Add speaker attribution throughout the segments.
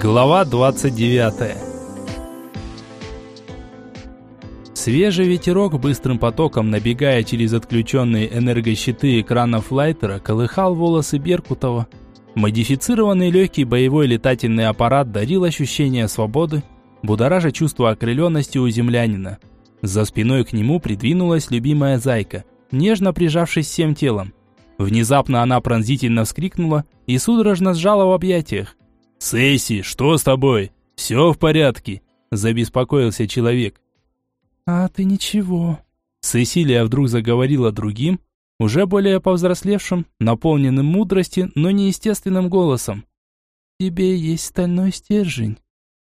Speaker 1: Глава 29 Свежий ветерок, быстрым потоком набегая через отключенные энергощиты экранов лайтера, колыхал волосы Беркутова. Модифицированный легкий боевой летательный аппарат дарил ощущение свободы, будоража чувство окрыленности у землянина. За спиной к нему придвинулась любимая зайка, нежно прижавшись всем телом. Внезапно она пронзительно вскрикнула и судорожно сжала в объятиях. «Сесси, что с тобой? Все в порядке?» – забеспокоился человек.
Speaker 2: «А ты ничего».
Speaker 1: Сесилия вдруг заговорила другим, уже более повзрослевшим, наполненным мудрости, но неестественным голосом.
Speaker 2: «Тебе есть стальной стержень.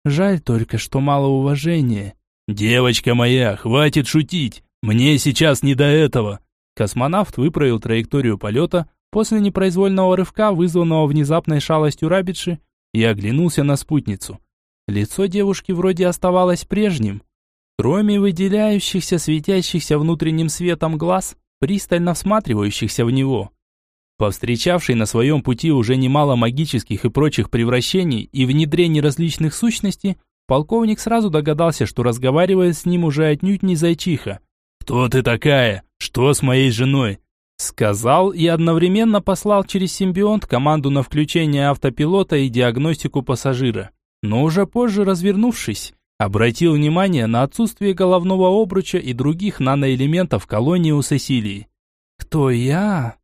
Speaker 2: Жаль только, что мало уважения».
Speaker 1: «Девочка моя, хватит шутить! Мне сейчас не до этого!» Космонавт выправил траекторию полета после непроизвольного рывка, вызванного внезапной шалостью Рабичи, и оглянулся на спутницу. Лицо девушки вроде оставалось прежним, кроме выделяющихся светящихся внутренним светом глаз, пристально всматривающихся в него. Повстречавший на своем пути уже немало магических и прочих превращений и внедрений различных сущностей, полковник сразу догадался, что разговаривает с ним уже отнюдь не зайчиха. «Кто ты такая? Что с моей женой? Сказал и одновременно послал через симбионт команду на включение автопилота и диагностику пассажира. Но уже позже, развернувшись, обратил внимание на отсутствие головного обруча и других наноэлементов колонии у Сесилии.
Speaker 2: «Кто я?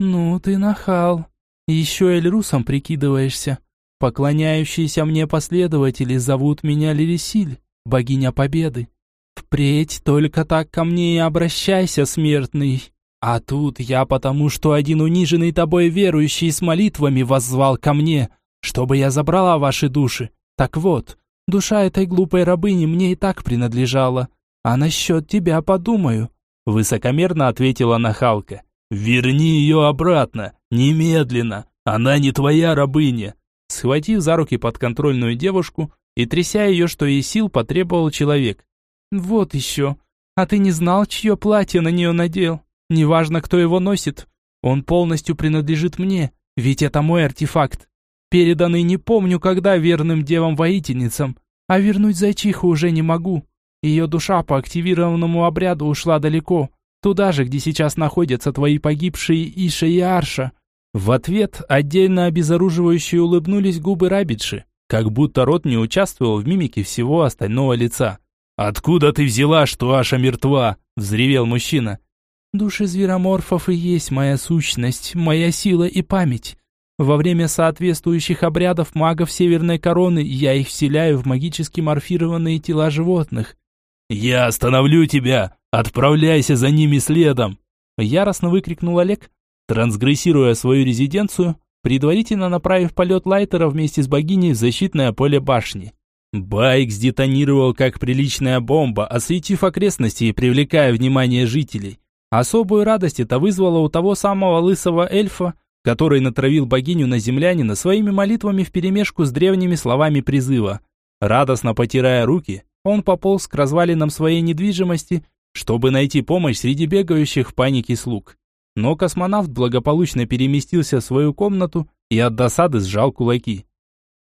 Speaker 2: Ну, ты нахал. Еще Эльрусом прикидываешься. Поклоняющиеся мне последователи зовут меня Лирисиль, богиня победы. Впредь только так ко мне и обращайся, смертный». А тут я потому, что один униженный тобой верующий с молитвами воззвал ко мне, чтобы я забрала ваши души. Так вот, душа этой глупой рабыни мне и так принадлежала. А насчет тебя подумаю». Высокомерно ответила нахалка.
Speaker 1: «Верни ее обратно, немедленно. Она не твоя рабыня».
Speaker 2: Схватив за руки подконтрольную девушку и тряся ее, что ей сил, потребовал человек. «Вот еще. А ты не знал, чье платье на нее надел?» Неважно, кто его носит, он полностью принадлежит мне, ведь это мой артефакт. Переданный не помню, когда верным девам-воительницам, а вернуть зайчиху уже не могу. Ее душа по активированному обряду ушла далеко, туда же, где сейчас находятся твои погибшие Иша и Арша». В ответ отдельно обезоруживающие улыбнулись губы Рабидши, как будто рот не участвовал в мимике всего остального лица.
Speaker 1: «Откуда ты взяла, что Аша мертва?» – взревел мужчина.
Speaker 2: Души звероморфов и есть моя сущность, моя сила и память. Во время соответствующих обрядов магов Северной Короны я их вселяю в магически морфированные тела животных.
Speaker 1: «Я остановлю тебя! Отправляйся за ними следом!»
Speaker 2: Яростно выкрикнул Олег, трансгрессируя свою резиденцию, предварительно направив полет Лайтера вместе с богиней в защитное поле башни.
Speaker 1: Байк сдетонировал как приличная бомба, осветив окрестности и привлекая внимание жителей.
Speaker 2: Особую радость это вызвало у того самого лысого эльфа, который натравил богиню на землянина своими молитвами вперемешку с древними словами призыва. Радостно потирая руки, он пополз к развалинам своей недвижимости, чтобы найти помощь среди бегающих в панике слуг. Но космонавт благополучно переместился в свою комнату и от досады сжал кулаки.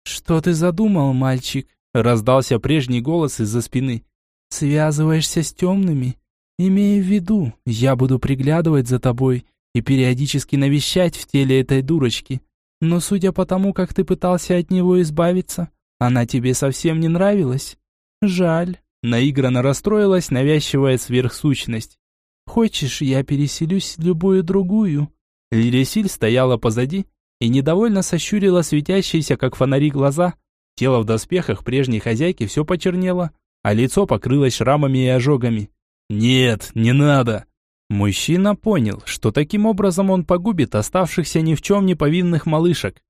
Speaker 2: «Что ты задумал, мальчик?» – раздался прежний голос из-за спины. «Связываешься с темными? Имея в виду, я буду приглядывать за тобой и периодически навещать в теле этой дурочки. Но судя по тому, как ты пытался от него избавиться, она тебе совсем не нравилась. Жаль. Наигранно расстроилась навязчивая сверхсущность. Хочешь, я переселюсь в любую другую? Лиресиль стояла позади и недовольно сощурила светящиеся, как фонари, глаза. Тело в доспехах прежней хозяйки все почернело, а лицо покрылось шрамами и ожогами.
Speaker 1: «Нет, не надо!»
Speaker 2: Мужчина понял, что таким образом он погубит оставшихся ни в чем не повинных малышек.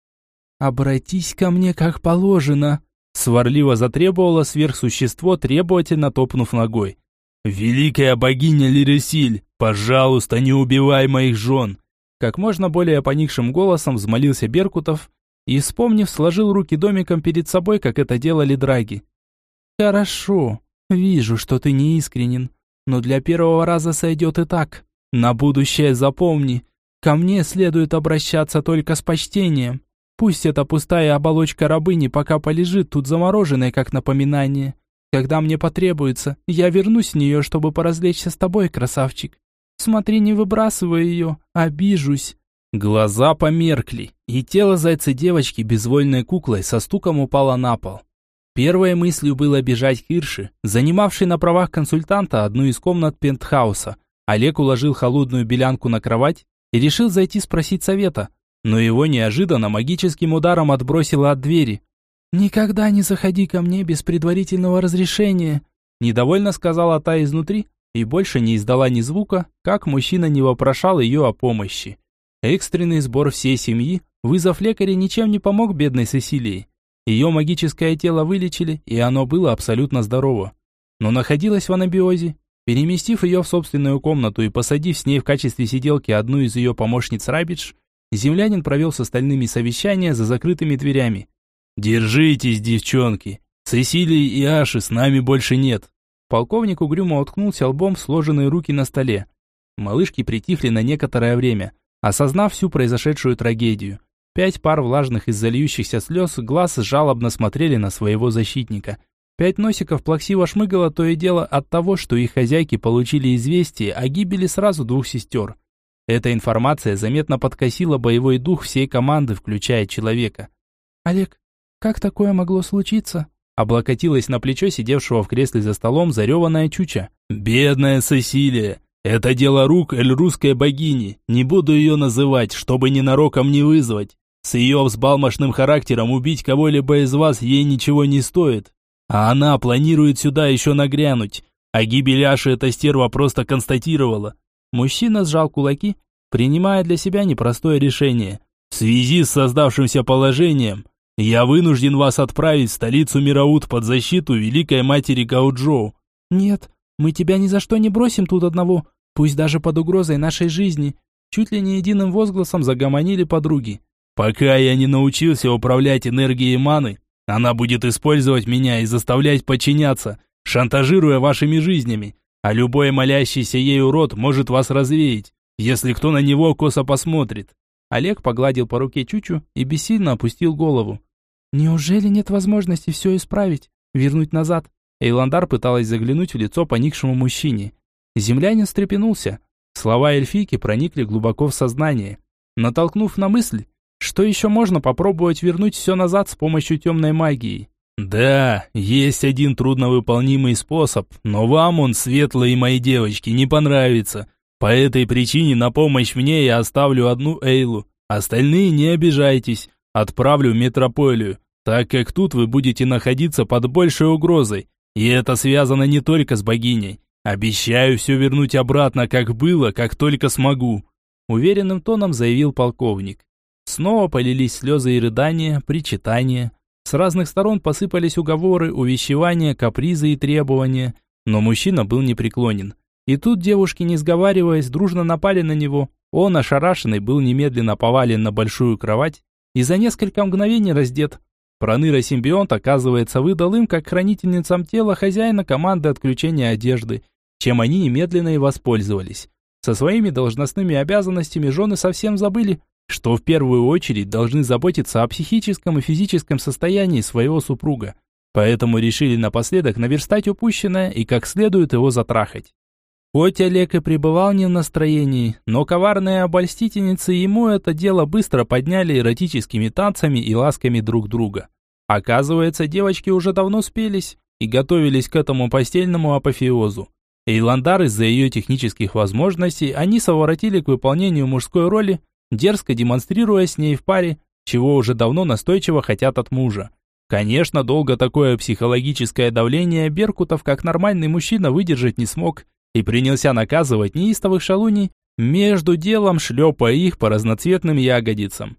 Speaker 2: «Обратись ко мне как положено», — сварливо затребовало сверхсущество, требовательно топнув ногой.
Speaker 1: «Великая богиня Лиресиль, пожалуйста, не убивай моих жен!»
Speaker 2: Как можно более поникшим голосом взмолился Беркутов и, вспомнив, сложил руки домиком перед собой, как это делали драги. «Хорошо, вижу, что ты не искренен, но для первого раза сойдет и так. На будущее запомни, ко мне следует обращаться только с почтением. Пусть эта пустая оболочка рабыни пока полежит тут замороженной, как напоминание. Когда мне потребуется, я вернусь в нее, чтобы поразвлечься с тобой, красавчик. Смотри, не выбрасывай ее, обижусь».
Speaker 1: Глаза померкли, и тело зайца девочки безвольной куклой со стуком упало на пол. Первой мыслью было бежать к Ирше, занимавшей на правах консультанта одну из комнат пентхауса. Олег уложил холодную белянку на кровать и решил зайти спросить совета, но его неожиданно магическим ударом отбросило от двери.
Speaker 2: «Никогда не заходи ко мне без предварительного разрешения»,
Speaker 1: недовольно сказала та изнутри и больше не издала ни звука, как мужчина не вопрошал ее о помощи. Экстренный сбор всей семьи, вызов лекаря ничем не помог бедной Сесилии. Ее магическое тело вылечили, и оно было абсолютно здорово. Но находилось в анабиозе. Переместив ее в собственную комнату и посадив с ней в качестве сиделки одну из ее помощниц Рабидж, землянин провел с остальными совещание за закрытыми дверями. «Держитесь, девчонки! Сесилии и Аши с нами больше нет!» Полковник угрюмо уткнулся лбом в сложенные руки на столе. Малышки притихли на некоторое время, осознав всю произошедшую трагедию. Пять пар влажных из зальющихся слез глаз жалобно смотрели на своего защитника. Пять носиков плаксиво шмыгало то и дело от того, что их хозяйки получили известие о гибели сразу двух сестер. Эта информация заметно подкосила боевой дух всей команды, включая человека.
Speaker 2: «Олег, как такое могло случиться?»
Speaker 1: Облокотилась на плечо сидевшего в кресле за столом зареванная чуча. «Бедная Сесилия! Это дело рук эльрусской богини. Не буду ее называть, чтобы ненароком не вызвать. С ее взбалмошным характером убить кого-либо из вас ей ничего не стоит. А она планирует сюда еще нагрянуть. А гибель Аши эта стерва просто констатировала. Мужчина сжал кулаки, принимая для себя непростое решение. В связи с создавшимся положением, я вынужден вас отправить в столицу Мираут под защиту Великой Матери Гауджоу.
Speaker 2: Нет, мы тебя ни за что не бросим тут одного, пусть даже под угрозой нашей жизни. Чуть ли не единым возгласом загомонили подруги.
Speaker 1: Пока я не научился управлять энергией маны, она будет использовать меня и заставлять подчиняться, шантажируя вашими жизнями. А любой молящийся ей урод может вас развеять, если кто на него косо посмотрит.
Speaker 2: Олег погладил по руке Чучу и бессильно опустил голову. Неужели нет возможности все исправить, вернуть назад? Эйландар пыталась заглянуть в лицо поникшему мужчине. Землянин встрепенулся. Слова эльфийки проникли глубоко в сознание, натолкнув на мысль, что еще можно попробовать вернуть все назад с помощью темной магии.
Speaker 1: «Да, есть один трудновыполнимый способ, но вам он, светлые мои девочки, не понравится. По этой причине на помощь мне я оставлю одну Эйлу. Остальные не обижайтесь, отправлю в метрополию так как тут вы будете находиться под большей угрозой, и это связано не только с богиней. Обещаю все вернуть обратно, как было, как только смогу», уверенным тоном заявил полковник. Снова полились слезы и рыдания, причитания. С разных сторон посыпались уговоры, увещевания, капризы и требования, но мужчина был непреклонен. И тут девушки, не сговариваясь, дружно напали на него. Он, ошарашенный, был немедленно повален на большую кровать и за несколько мгновений раздет. Проныра-симбионт, оказывается, выдал им как хранительницам тела хозяина команды отключения одежды, чем они немедленно и воспользовались. Со своими должностными обязанностями жены совсем забыли, что в первую очередь должны заботиться о психическом и физическом состоянии своего супруга, поэтому решили напоследок наверстать упущенное и как следует его затрахать. Хоть Олег и пребывал не в настроении, но коварные обольстительницы ему это дело быстро подняли эротическими танцами и ласками друг друга. Оказывается, девочки уже давно спелись и готовились к этому постельному апофеозу. Эйландар из-за ее технических возможностей они соворотили к выполнению мужской роли, дерзко демонстрируя с ней в паре, чего уже давно настойчиво хотят от мужа. Конечно, долго такое психологическое давление Беркутов как нормальный мужчина выдержать не смог – и принялся наказывать неистовых шалуней, между делом шлепая их по разноцветным ягодицам.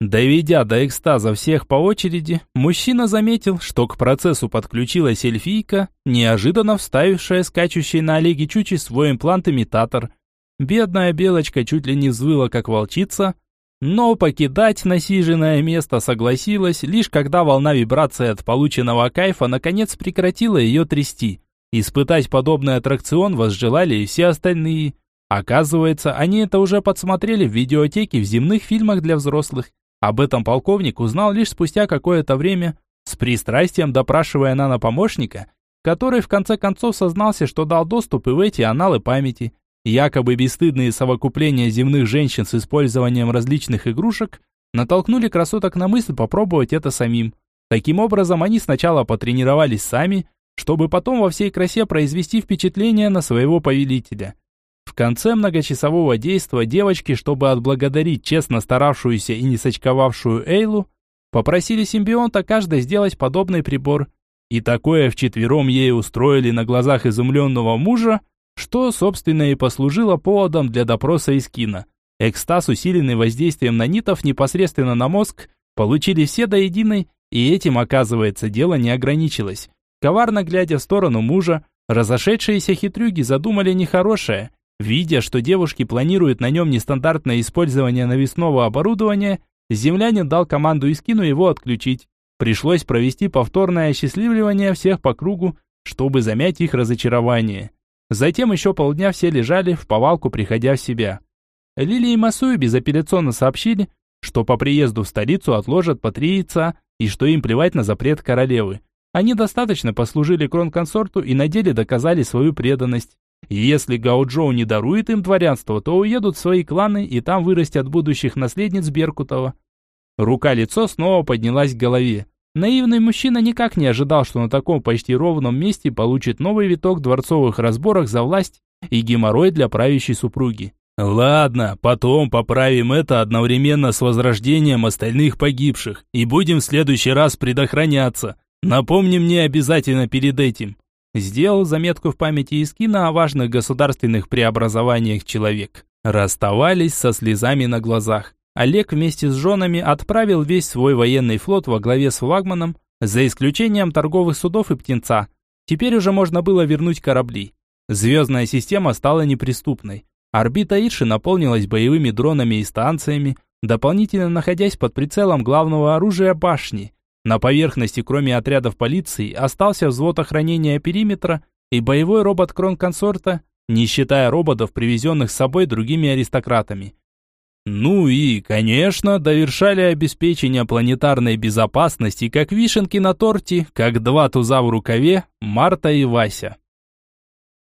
Speaker 1: Доведя до экстаза всех по очереди, мужчина заметил, что к процессу подключилась эльфийка, неожиданно вставившая скачущий на Олеге Чучи свой имплант-имитатор. Бедная белочка чуть ли не взвыла, как волчица, но покидать насиженное место согласилась, лишь когда волна вибрации от полученного кайфа наконец прекратила ее трясти. Испытать подобный аттракцион возжелали и все остальные. Оказывается, они это уже подсмотрели в видеотеке в земных фильмах для взрослых.
Speaker 2: Об этом полковник узнал лишь спустя какое-то время, с пристрастием допрашивая нано-помощника, который в конце концов сознался, что дал доступ и в эти аналы памяти. Якобы бесстыдные совокупления земных женщин с использованием различных игрушек натолкнули красоток на мысль попробовать это самим. Таким образом, они сначала потренировались сами, чтобы потом во всей красе произвести впечатление на своего повелителя. В конце многочасового действа девочки, чтобы отблагодарить честно старавшуюся и не сочковавшую Эйлу, попросили симбионта каждой сделать подобный прибор. И такое вчетвером ей устроили на глазах изумленного мужа, что, собственно, и послужило поводом для допроса из кино. Экстаз, усиленный воздействием нанитов непосредственно на мозг, получили все до единой, и этим, оказывается, дело не ограничилось. Коварно глядя в сторону мужа, разошедшиеся хитрюги задумали нехорошее. Видя, что девушки планируют на нем нестандартное использование навесного оборудования, землянин дал команду Искину его отключить. Пришлось провести повторное осчастливливание всех по кругу, чтобы замять их разочарование. Затем еще полдня все лежали, в повалку приходя в себя. Лили и Масуи безапелляционно сообщили, что по приезду в столицу отложат по три яйца и что им плевать на запрет королевы. Они достаточно послужили кронконсорту и на деле доказали свою преданность. И если Гао Джоу не дарует им дворянство, то уедут в свои кланы и там вырастят будущих наследниц Беркутова. Рука-лицо снова поднялась к голове. Наивный мужчина никак не ожидал, что на таком почти ровном месте получит новый виток дворцовых разборок за власть и геморрой для правящей супруги. Ладно, потом поправим это одновременно с возрождением остальных погибших и будем в следующий раз предохраняться. Напомни мне обязательно перед этим. Сделал заметку в памяти Искина о важных государственных преобразованиях человек. Расставались со слезами на глазах. Олег вместе с женами отправил весь свой военный флот во главе с флагманом, за исключением торговых судов и птенца. Теперь уже можно было вернуть корабли. Звездная система стала неприступной. Орбита Ирши наполнилась боевыми дронами и станциями, дополнительно находясь под прицелом главного оружия башни. На поверхности, кроме отрядов полиции, остался взвод охранения периметра и боевой робот Кронконсорта, не считая роботов, привезенных с собой другими аристократами. Ну и, конечно, довершали обеспечение планетарной безопасности как вишенки на торте, как два туза в рукаве, Марта и Вася.